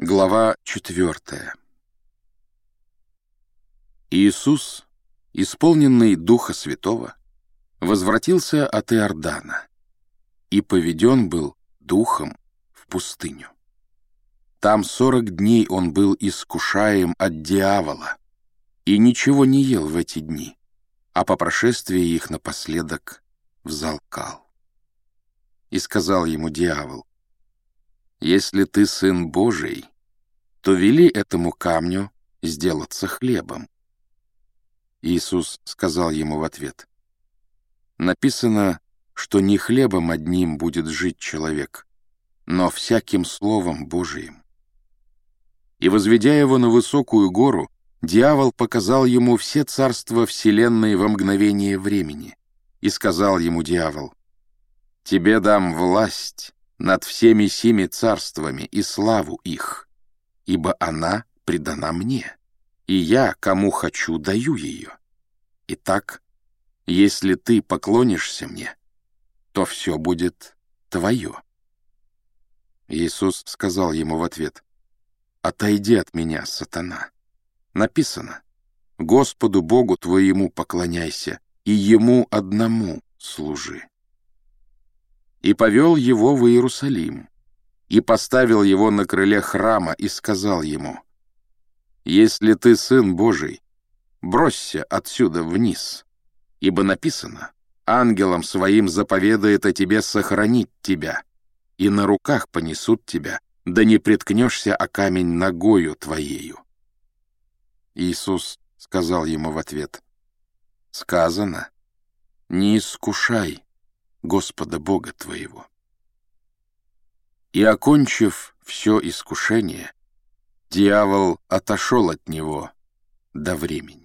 Глава четвертая. Иисус, исполненный Духа Святого, возвратился от Иордана и поведен был Духом в пустыню. Там сорок дней он был искушаем от дьявола и ничего не ел в эти дни, а по прошествии их напоследок взалкал. И сказал ему дьявол, если ты сын Божий, то вели этому камню сделаться хлебом. Иисус сказал ему в ответ, «Написано, что не хлебом одним будет жить человек, но всяким словом Божиим». И, возведя его на высокую гору, дьявол показал ему все царства вселенной во мгновение времени, и сказал ему дьявол, «Тебе дам власть над всеми семи царствами и славу их, ибо она предана мне, и я, кому хочу, даю ее. Итак, если ты поклонишься мне, то все будет твое». Иисус сказал ему в ответ, «Отойди от меня, сатана». Написано, «Господу Богу твоему поклоняйся, и Ему одному служи» и повел его в Иерусалим, и поставил его на крыле храма и сказал ему, «Если ты сын Божий, бросься отсюда вниз, ибо написано, ангелом своим заповедает о тебе сохранить тебя, и на руках понесут тебя, да не приткнешься о камень ногою твоею». Иисус сказал ему в ответ, «Сказано, не искушай Господа Бога твоего. И, окончив все искушение, дьявол отошел от него до времени.